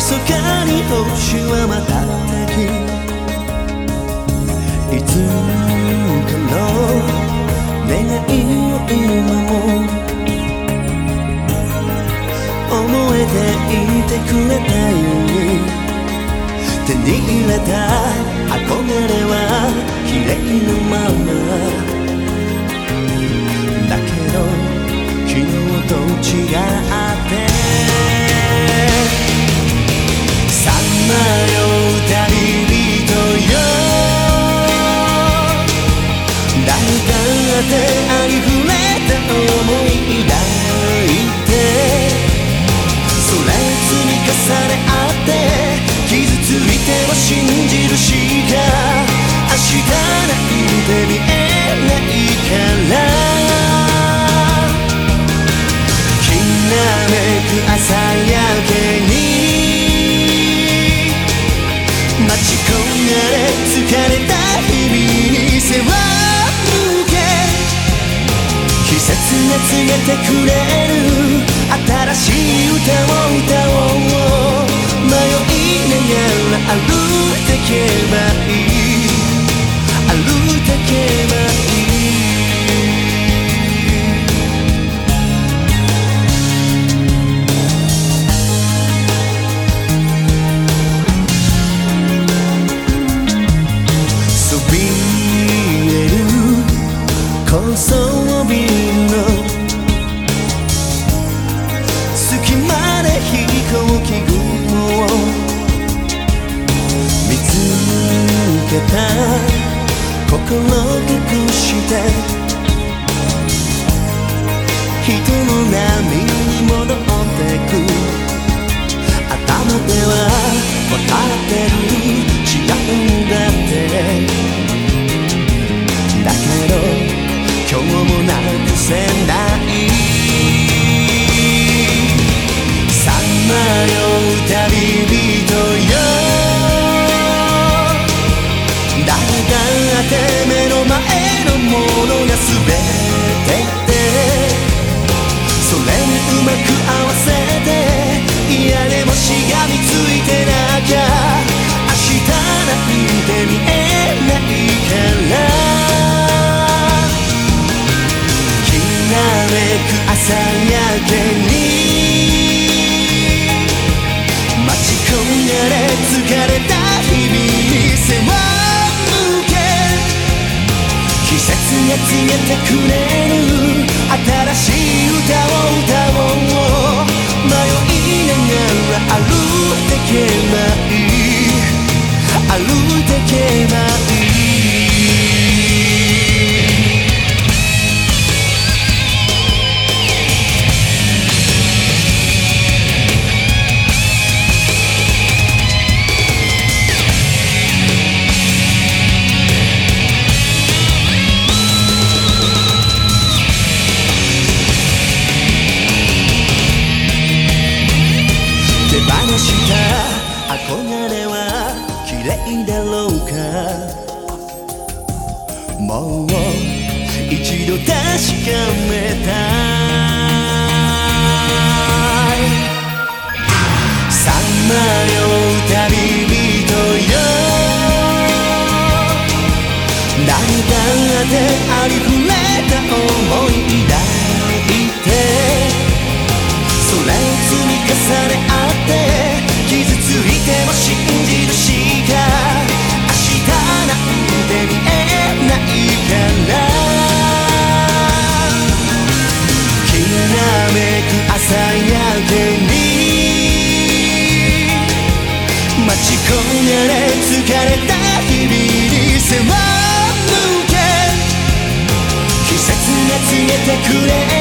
密かに星はまたきいつかの願いを今も思えていてくれたように手に入れた憧れは綺麗なままね合って傷ついても信じるしか明日なんて見えないから煌めく朝焼けに待ち焦がれ疲れた日々に背を向け季節が告げてくれる新しい歌を歌おう迷いながら歩いてけばいい歩いてけばいいそびえる高層ビルの月まで飛行機雲を見つけた心隠して人の波に戻ってく頭では分かってが全てでそれにうまく合わせて嫌でもしがみついてなきゃ明日なんて見えないからきなめく朝焼けに待ち込んれ疲れた日々告げてくれる。新しい歌した。憧れは綺麗だろうか。もう一度確かめたい。さまよう旅人よ。誰だってありふれた思い抱いて。それを積み重ね合ても信じるしか明日なんて見えないからきらめく朝焼けに待ち焦がれ疲れた日々に背を向け季節が告げてくれ